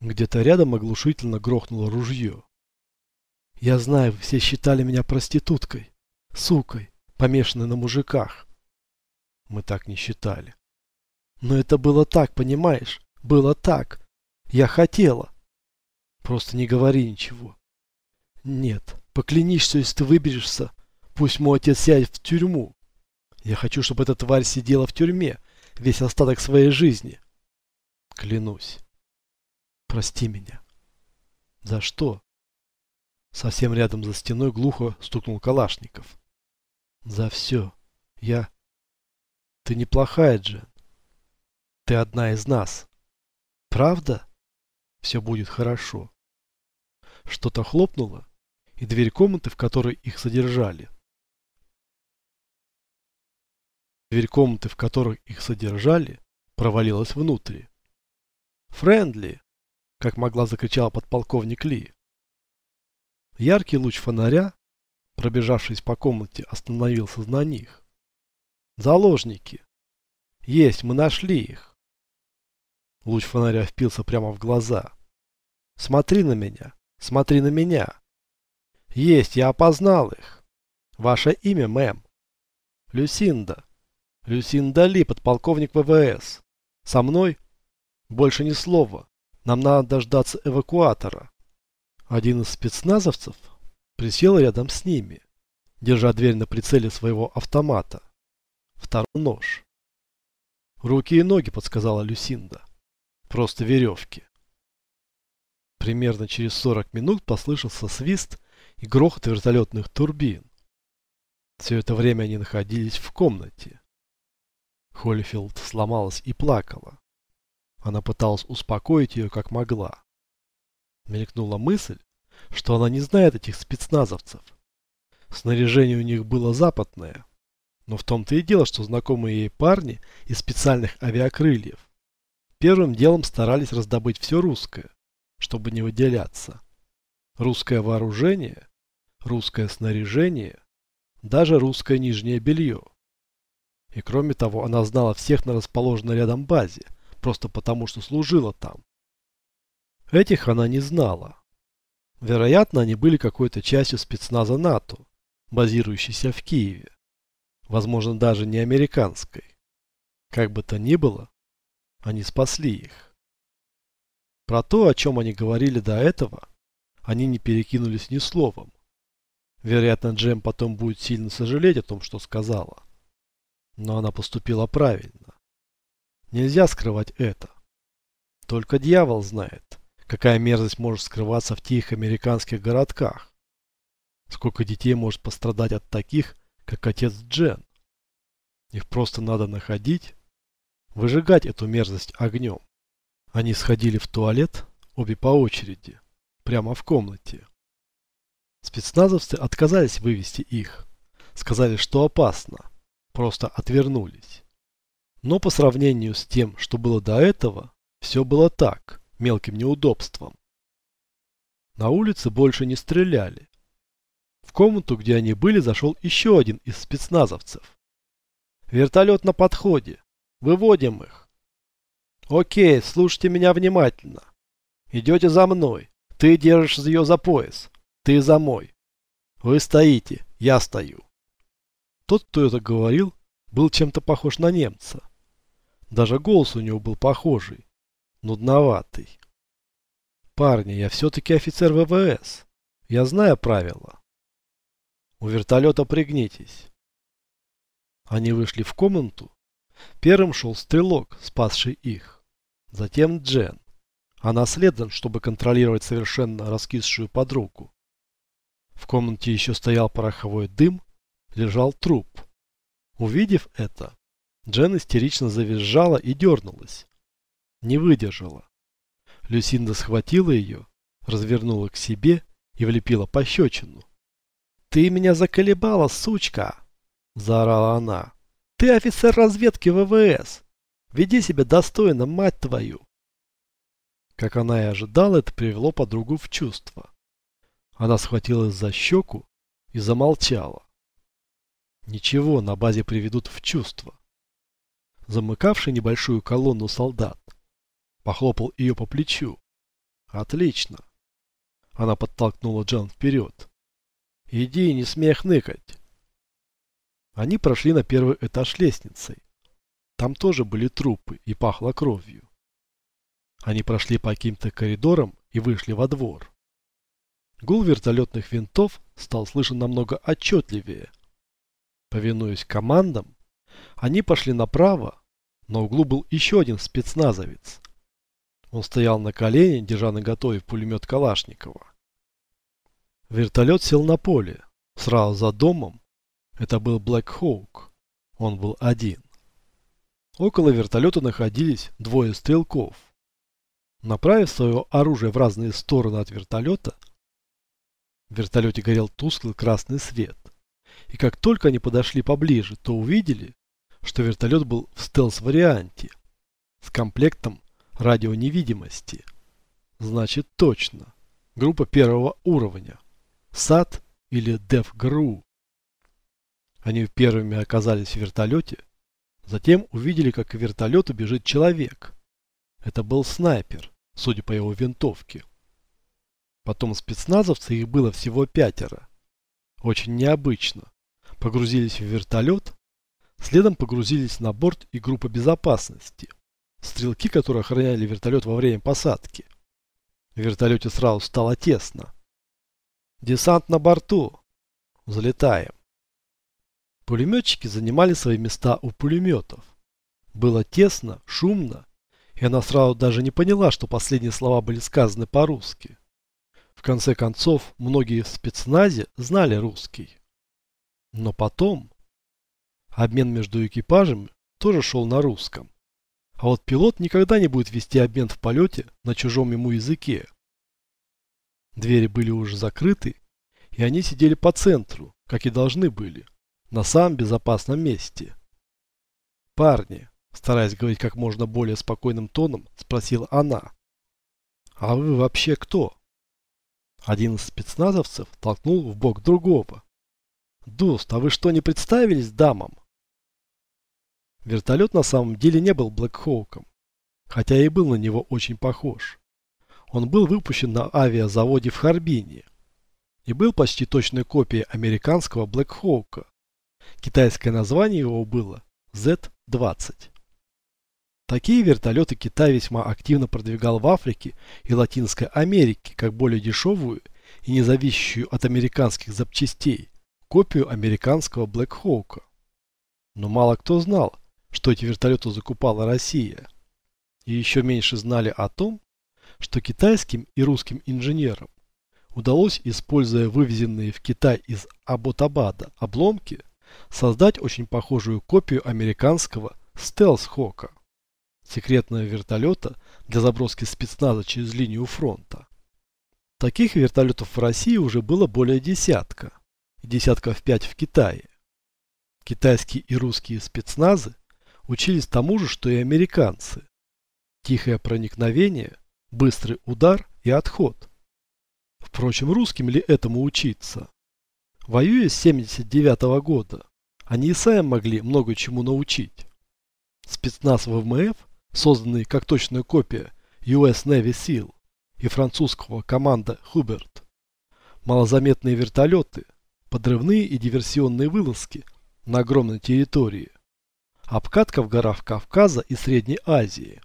Где-то рядом оглушительно грохнуло ружье. Я знаю, все считали меня проституткой, сукой, помешанной на мужиках. Мы так не считали. Но это было так, понимаешь? Было так. Я хотела. Просто не говори ничего. Нет, поклянись, что если ты выберешься, пусть мой отец сядет в тюрьму. Я хочу, чтобы эта тварь сидела в тюрьме весь остаток своей жизни. Клянусь. Прости меня. За что? Совсем рядом за стеной глухо стукнул Калашников. За все. Я... Ты неплохая, Джен. Ты одна из нас. Правда? Все будет хорошо. Что-то хлопнуло, и дверь комнаты, в которой их содержали. Дверь комнаты, в которой их содержали, провалилась внутрь. «Френдли!» – как могла закричал подполковник Ли. Яркий луч фонаря, пробежавшись по комнате, остановился на них. «Заложники!» «Есть, мы нашли их!» Луч фонаря впился прямо в глаза. «Смотри на меня! Смотри на меня!» «Есть, я опознал их!» «Ваше имя, мэм?» «Люсинда!» «Люсинда Ли, подполковник ВВС!» «Со мной?» «Больше ни слова. Нам надо дождаться эвакуатора». Один из спецназовцев присел рядом с ними, держа дверь на прицеле своего автомата. Второй нож. «Руки и ноги», — подсказала Люсинда. Просто веревки. Примерно через 40 минут послышался свист и грохот вертолетных турбин. Все это время они находились в комнате. Холлифилд сломалась и плакала. Она пыталась успокоить ее как могла. Мелькнула мысль, что она не знает этих спецназовцев. Снаряжение у них было западное. Но в том-то и дело, что знакомые ей парни из специальных авиакрыльев Первым делом старались раздобыть все русское, чтобы не выделяться. Русское вооружение, русское снаряжение, даже русское нижнее белье. И кроме того, она знала всех на расположенной рядом базе, просто потому что служила там. Этих она не знала. Вероятно, они были какой-то частью спецназа НАТО, базирующейся в Киеве. Возможно, даже не американской. Как бы то ни было, они спасли их. Про то, о чем они говорили до этого, они не перекинулись ни словом. Вероятно, Джем потом будет сильно сожалеть о том, что сказала. Но она поступила правильно. Нельзя скрывать это. Только дьявол знает, какая мерзость может скрываться в тихих американских городках. Сколько детей может пострадать от таких, как отец Джен. Их просто надо находить выжигать эту мерзость огнем. Они сходили в туалет, обе по очереди, прямо в комнате. Спецназовцы отказались вывести их. Сказали, что опасно. Просто отвернулись. Но по сравнению с тем, что было до этого, все было так, мелким неудобством. На улице больше не стреляли. В комнату, где они были, зашел еще один из спецназовцев. «Вертолет на подходе. Выводим их. Окей, слушайте меня внимательно. Идете за мной. Ты держишь ее за пояс. Ты за мой. Вы стоите, я стою. Тот, кто это говорил, был чем-то похож на немца. Даже голос у него был похожий. Нудноватый. Парни, я все-таки офицер ВВС. Я знаю правила. У вертолета пригнитесь. Они вышли в комнату, Первым шел стрелок, спасший их. Затем Джен. Она следом, чтобы контролировать совершенно раскисшую подругу. В комнате еще стоял пороховой дым, лежал труп. Увидев это, Джен истерично завизжала и дернулась. Не выдержала. Люсинда схватила ее, развернула к себе и влепила пощечину. «Ты меня заколебала, сучка!» – заорала она. Ты офицер разведки ВВС. Веди себя достойно, мать твою. Как она и ожидала, это привело подругу в чувство. Она схватилась за щеку и замолчала. Ничего, на базе приведут в чувство. Замыкавший небольшую колонну солдат похлопал ее по плечу. Отлично. Она подтолкнула Джан вперед. Иди, не смей хныкать. Они прошли на первый этаж лестницей. Там тоже были трупы и пахло кровью. Они прошли по каким-то коридорам и вышли во двор. Гул вертолетных винтов стал слышен намного отчетливее. Повинуясь командам, они пошли направо, на углу был еще один спецназовец. Он стоял на колене, держа на готове пулемет Калашникова. Вертолет сел на поле, сразу за домом. Это был Блэк Хоук. Он был один. Около вертолета находились двое стрелков. Направив свое оружие в разные стороны от вертолета, в вертолете горел тусклый красный свет. И как только они подошли поближе, то увидели, что вертолет был в стелс-варианте с комплектом радионевидимости. Значит, точно. Группа первого уровня. САД или ДЕФ-ГРУ. Они первыми оказались в вертолете, затем увидели, как к вертолету бежит человек. Это был снайпер, судя по его винтовке. Потом спецназовцы, их было всего пятеро. Очень необычно. Погрузились в вертолет, следом погрузились на борт и группа безопасности. Стрелки, которые охраняли вертолет во время посадки. В вертолете сразу стало тесно. Десант на борту. Залетаем. Пулеметчики занимали свои места у пулеметов. Было тесно, шумно, и она сразу даже не поняла, что последние слова были сказаны по-русски. В конце концов, многие в спецназе знали русский. Но потом обмен между экипажами тоже шел на русском. А вот пилот никогда не будет вести обмен в полете на чужом ему языке. Двери были уже закрыты, и они сидели по центру, как и должны были, на самом безопасном месте. «Парни», стараясь говорить как можно более спокойным тоном, спросила она, «А вы вообще кто?» Один из спецназовцев толкнул в бок другого. «Дуст, а вы что, не представились дамам?» Вертолет на самом деле не был Блэкхоуком, хотя и был на него очень похож. Он был выпущен на авиазаводе в Харбине и был почти точной копией американского Блэкхоука. Китайское название его было Z-20. Такие вертолеты Китай весьма активно продвигал в Африке и Латинской Америке как более дешевую и не зависящую от американских запчастей копию американского Блэкхоука. Но мало кто знал, что эти вертолеты закупала Россия. И еще меньше знали о том, что китайским и русским инженерам удалось, используя вывезенные в Китай из Аботабада обломки, создать очень похожую копию американского стелс-хока секретного вертолета для заброски спецназа через линию фронта. Таких вертолетов в России уже было более десятка, и десятков пять в Китае. Китайские и русские спецназы учились тому же, что и американцы. Тихое проникновение, быстрый удар и отход. Впрочем, русским ли этому учиться? Воюя с 79 -го года, они и сами могли много чему научить. Спецназ ВМФ созданный как точная копия US Navy SEAL и французского команда Хуберт. Малозаметные вертолеты, подрывные и диверсионные вылазки на огромной территории. Обкатка в горах Кавказа и Средней Азии.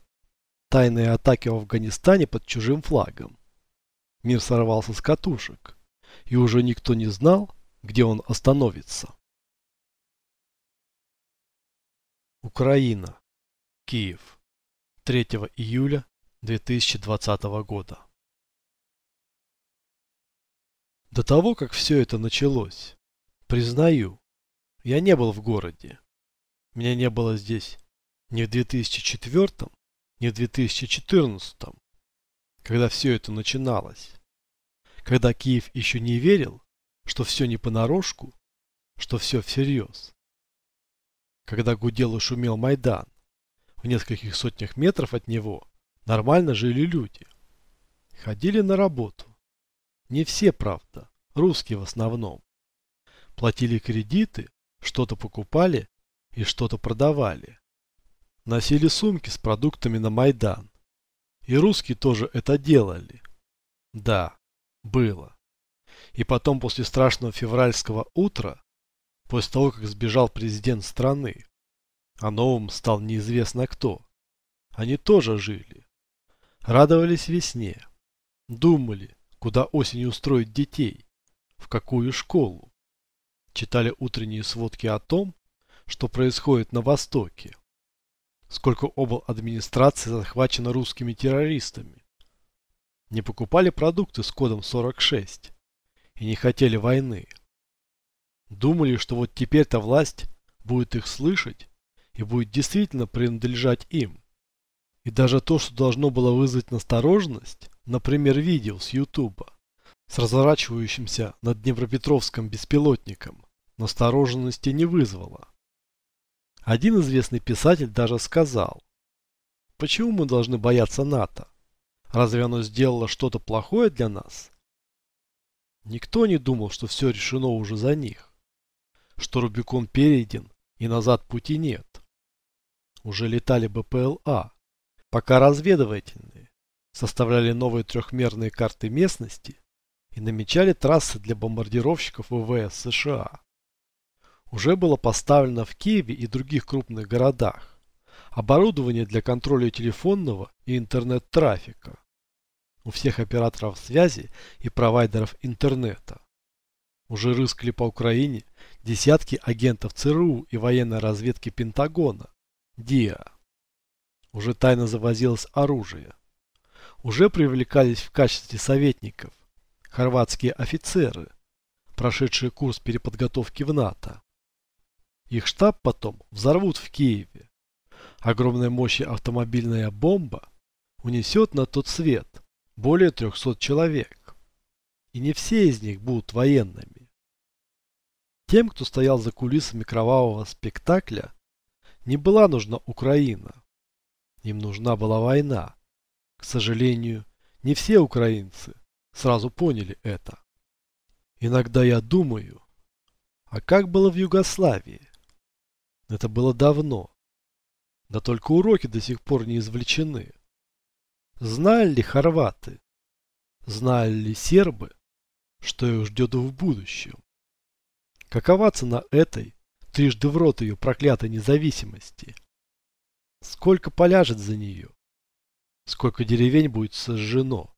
Тайные атаки в Афганистане под чужим флагом. Мир сорвался с катушек, и уже никто не знал, где он остановится. Украина. Киев. 3 июля 2020 года. До того, как все это началось, признаю, я не был в городе. Меня не было здесь ни в 2004, ни в 2014, когда все это начиналось. Когда Киев еще не верил, что все не понарошку, что все всерьез. Когда гудел и шумел Майдан, в нескольких сотнях метров от него нормально жили люди. Ходили на работу. Не все, правда, русские в основном. Платили кредиты, что-то покупали и что-то продавали. Носили сумки с продуктами на Майдан. И русские тоже это делали. Да, было. И потом после страшного февральского утра, после того, как сбежал президент страны, а новым стал неизвестно кто, они тоже жили. Радовались весне. Думали, куда осенью устроить детей, в какую школу. Читали утренние сводки о том, что происходит на Востоке. Сколько обл. администрации захвачено русскими террористами. Не покупали продукты с кодом 46 и не хотели войны. Думали, что вот теперь-то власть будет их слышать и будет действительно принадлежать им. И даже то, что должно было вызвать настороженность, например, видео с Ютуба, с разворачивающимся над Днепропетровском беспилотником, настороженности не вызвало. Один известный писатель даже сказал, почему мы должны бояться НАТО? Разве оно сделало что-то плохое для нас? Никто не думал, что все решено уже за них, что Рубикон перейден и назад пути нет. Уже летали БПЛА, пока разведывательные, составляли новые трехмерные карты местности и намечали трассы для бомбардировщиков ВВС США. Уже было поставлено в Киеве и других крупных городах оборудование для контроля телефонного и интернет-трафика у всех операторов связи и провайдеров интернета. Уже рыскали по Украине десятки агентов ЦРУ и военной разведки Пентагона, ДИА. Уже тайно завозилось оружие. Уже привлекались в качестве советников хорватские офицеры, прошедшие курс переподготовки в НАТО. Их штаб потом взорвут в Киеве. Огромной мощи автомобильная бомба унесет на тот свет более 300 человек. И не все из них будут военными. Тем, кто стоял за кулисами кровавого спектакля, не была нужна Украина. Им нужна была война. К сожалению, не все украинцы сразу поняли это. Иногда я думаю, а как было в Югославии? Это было давно. Да только уроки до сих пор не извлечены. Знали ли хорваты, знали ли сербы, что их ждет в будущем? Какова цена этой, трижды в рот ее проклятой независимости? Сколько поляжет за нее? Сколько деревень будет сожжено?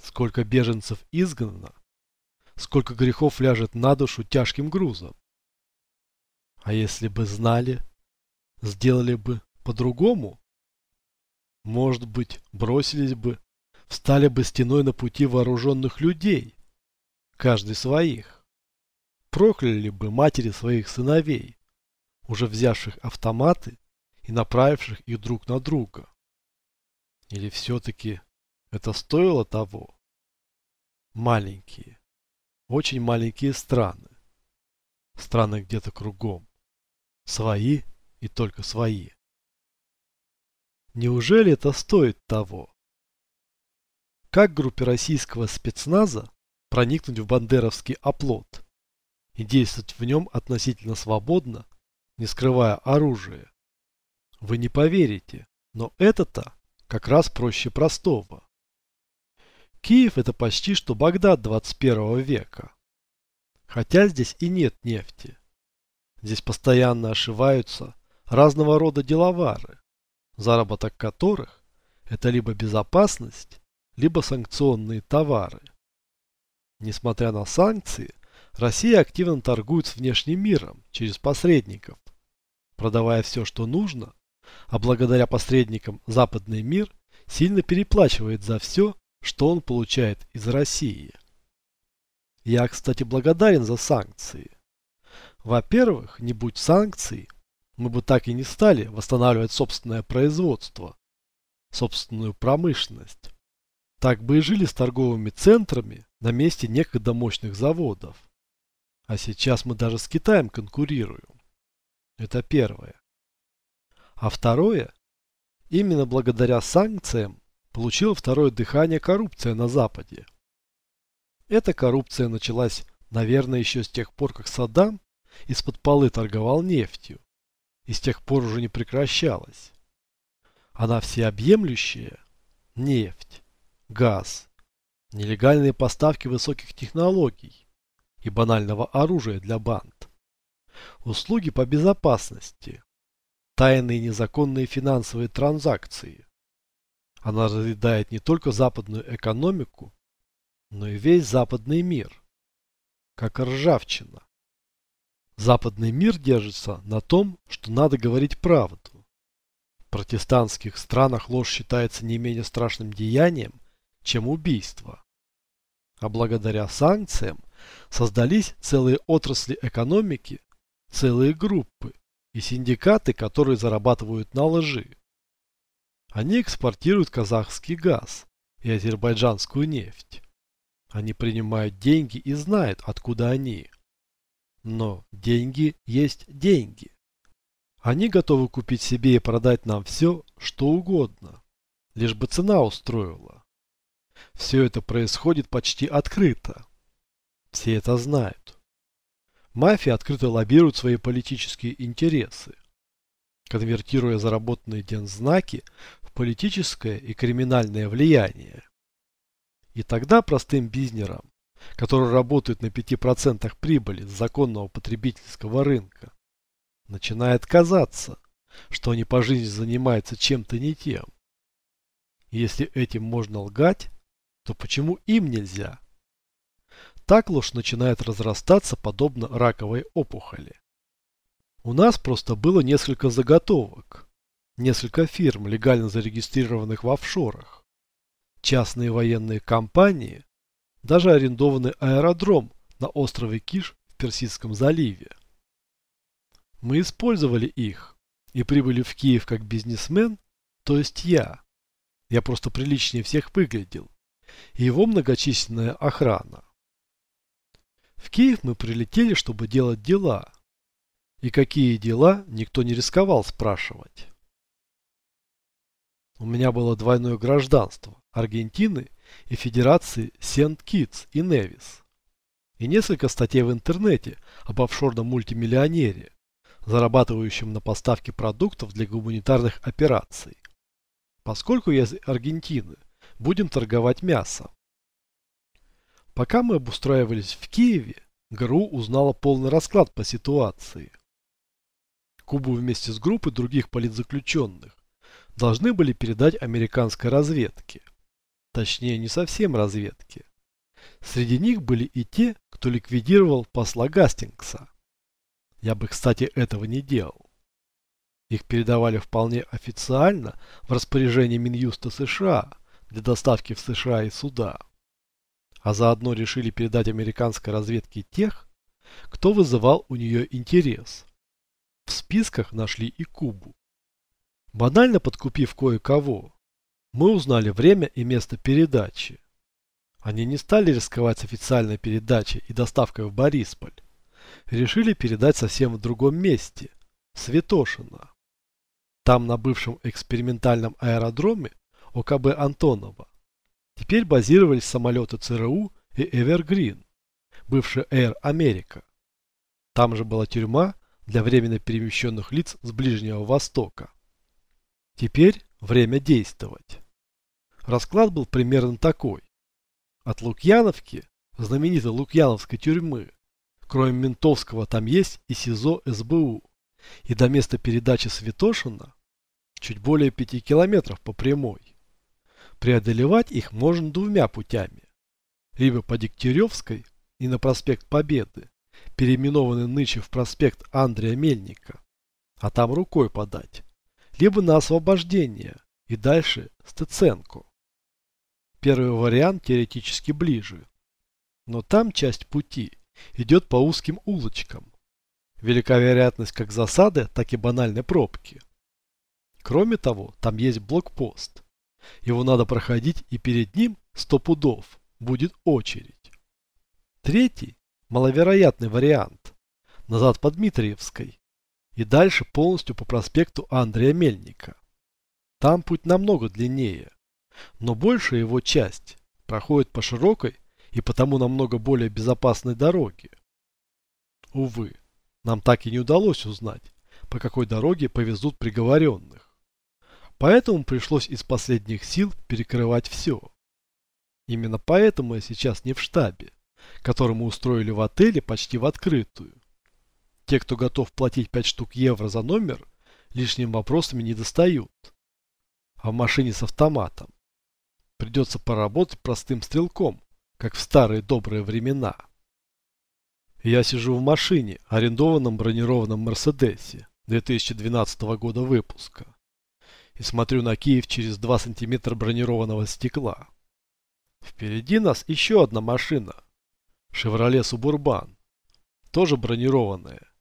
Сколько беженцев изгнано? Сколько грехов ляжет на душу тяжким грузом? А если бы знали, сделали бы по-другому? Может быть, бросились бы, встали бы стеной на пути вооруженных людей, каждый своих. Прокляли бы матери своих сыновей, уже взявших автоматы и направивших их друг на друга. Или все-таки это стоило того? Маленькие, очень маленькие страны. Страны где-то кругом. Свои и только свои. Неужели это стоит того? Как группе российского спецназа проникнуть в бандеровский оплот и действовать в нем относительно свободно, не скрывая оружие? Вы не поверите, но это-то как раз проще простого. Киев это почти что Багдад 21 века. Хотя здесь и нет нефти. Здесь постоянно ошиваются разного рода деловары, заработок которых – это либо безопасность, либо санкционные товары. Несмотря на санкции, Россия активно торгует с внешним миром через посредников, продавая все, что нужно, а благодаря посредникам западный мир сильно переплачивает за все, что он получает из России. Я, кстати, благодарен за санкции. Во-первых, не будь санкций, мы бы так и не стали восстанавливать собственное производство, собственную промышленность. Так бы и жили с торговыми центрами на месте некогда мощных заводов. А сейчас мы даже с Китаем конкурируем. Это первое. А второе, именно благодаря санкциям получила второе дыхание коррупция на Западе. Эта коррупция началась, наверное, еще с тех пор, как Саддам из-под полы торговал нефтью и с тех пор уже не прекращалась. Она всеобъемлющая – нефть, газ, нелегальные поставки высоких технологий и банального оружия для банд, услуги по безопасности, тайные незаконные финансовые транзакции. Она разъедает не только западную экономику, но и весь западный мир, как ржавчина. Западный мир держится на том, что надо говорить правду. В протестантских странах ложь считается не менее страшным деянием, чем убийство. А благодаря санкциям создались целые отрасли экономики, целые группы и синдикаты, которые зарабатывают на лжи. Они экспортируют казахский газ и азербайджанскую нефть. Они принимают деньги и знают, откуда они. Но деньги есть деньги. Они готовы купить себе и продать нам все, что угодно, лишь бы цена устроила. Все это происходит почти открыто. Все это знают. Мафия открыто лоббирует свои политические интересы, конвертируя заработанные дензнаки в политическое и криминальное влияние. И тогда простым бизнерам которые работают на 5% прибыли с законного потребительского рынка, начинает казаться, что они по жизни занимаются чем-то не тем. если этим можно лгать, то почему им нельзя? Так ложь начинает разрастаться подобно раковой опухоли. У нас просто было несколько заготовок, несколько фирм, легально зарегистрированных в офшорах. Частные военные компании, даже арендованный аэродром на острове Киш в Персидском заливе. Мы использовали их и прибыли в Киев как бизнесмен, то есть я. Я просто приличнее всех выглядел. И его многочисленная охрана. В Киев мы прилетели, чтобы делать дела. И какие дела, никто не рисковал спрашивать. У меня было двойное гражданство – Аргентины и Федерации Сент-Китс и Невис. И несколько статей в интернете об офшорном мультимиллионере, зарабатывающем на поставке продуктов для гуманитарных операций. Поскольку я из Аргентины, будем торговать мясом. Пока мы обустраивались в Киеве, ГРУ узнала полный расклад по ситуации. Кубу вместе с группой других политзаключенных должны были передать американской разведке – Точнее, не совсем разведки. Среди них были и те, кто ликвидировал посла Гастингса. Я бы, кстати, этого не делал. Их передавали вполне официально в распоряжение Минюста США для доставки в США и суда. А заодно решили передать американской разведке тех, кто вызывал у нее интерес. В списках нашли и Кубу. Банально подкупив кое-кого, мы узнали время и место передачи. Они не стали рисковать с официальной передачей и доставкой в Борисполь. Решили передать совсем в другом месте, Светошино. Там, на бывшем экспериментальном аэродроме ОКБ Антонова, теперь базировались самолеты ЦРУ и Эвергрин, бывший Air America. Там же была тюрьма для временно перемещенных лиц с Ближнего Востока. Теперь время действовать. Расклад был примерно такой. От Лукьяновки, знаменитой Лукьяновской тюрьмы, кроме Ментовского там есть и СИЗО СБУ, и до места передачи Святошина чуть более пяти километров по прямой. Преодолевать их можно двумя путями. Либо по Дегтяревской и на проспект Победы, переименованный нынче в проспект Андрея Мельника, а там рукой подать, либо на освобождение и дальше Стеценко. Первый вариант теоретически ближе. Но там часть пути идет по узким улочкам. Велика вероятность как засады, так и банальной пробки. Кроме того, там есть блокпост. Его надо проходить и перед ним сто пудов будет очередь. Третий, маловероятный вариант. Назад по Дмитриевской. И дальше полностью по проспекту Андрея Мельника. Там путь намного длиннее но большая его часть проходит по широкой и потому намного более безопасной дороге. Увы, нам так и не удалось узнать, по какой дороге повезут приговоренных. Поэтому пришлось из последних сил перекрывать все. Именно поэтому я сейчас не в штабе, который мы устроили в отеле почти в открытую. Те, кто готов платить 5 штук евро за номер, лишними вопросами не достают. А в машине с автоматом. Придется поработать простым стрелком, как в старые добрые времена. Я сижу в машине, арендованном бронированном Мерседесе 2012 года выпуска, и смотрю на Киев через 2 сантиметра бронированного стекла. Впереди нас еще одна машина. Шевроле Субурбан. Тоже бронированная.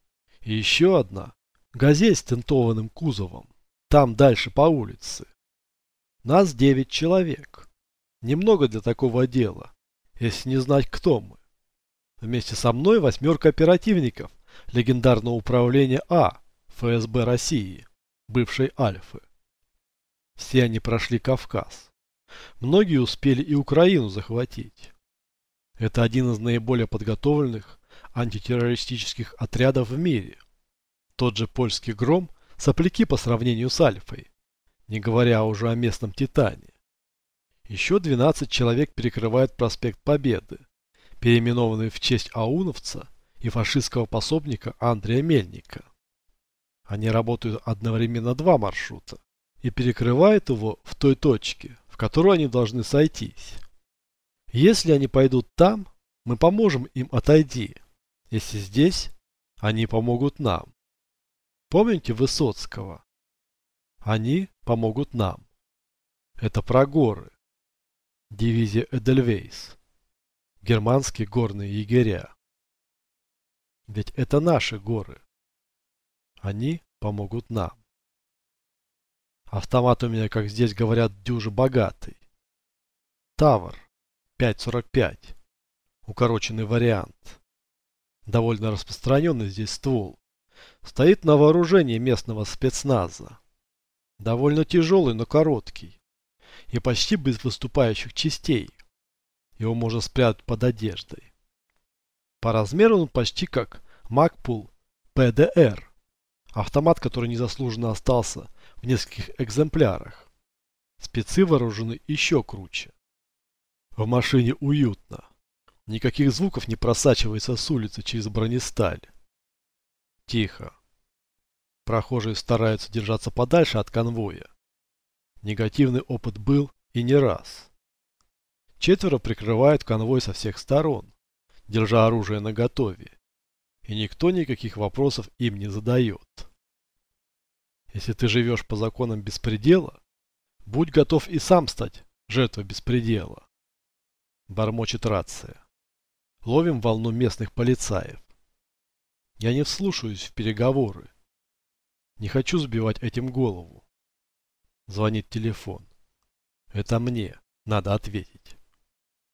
И еще одна. Газель с тентованным кузовом. Там дальше по улице. Нас девять человек. Немного для такого дела, если не знать, кто мы. Вместе со мной восьмерка оперативников легендарного управления А ФСБ России, бывшей Альфы. Все они прошли Кавказ. Многие успели и Украину захватить. Это один из наиболее подготовленных антитеррористических отрядов в мире. Тот же польский «Гром» – сопляки по сравнению с Альфой, не говоря уже о местном «Титане». Еще 12 человек перекрывают проспект Победы, переименованный в честь ауновца и фашистского пособника Андрея Мельника. Они работают одновременно два маршрута и перекрывают его в той точке, в которую они должны сойтись. Если они пойдут там, мы поможем им отойти. Если здесь, они помогут нам. Помните Высоцкого? Они помогут нам. Это про горы. Дивизия Эдельвейс. Германские горные егеря. Ведь это наши горы. Они помогут нам. Автомат у меня, как здесь говорят, дюже богатый. Тавр 5.45. Укороченный вариант. Довольно распространенный здесь ствол. Стоит на вооружении местного спецназа. Довольно тяжелый, но короткий. И почти без выступающих частей. Его можно спрятать под одеждой. По размеру он почти как Макпул PDR. Автомат, который незаслуженно остался в нескольких экземплярах. Спецы вооружены еще круче. В машине уютно. Никаких звуков не просачивается с улицы через бронесталь. Тихо. Прохожие стараются держаться подальше от конвоя. Негативный опыт был и не раз. Четверо прикрывают конвой со всех сторон, держа оружие наготове. И никто никаких вопросов им не задает. Если ты живешь по законам беспредела, будь готов и сам стать жертвой беспредела. Бормочет рация. Ловим волну местных полицаев. Я не вслушаюсь в переговоры. Не хочу сбивать этим голову. Звонит телефон. Это мне надо ответить.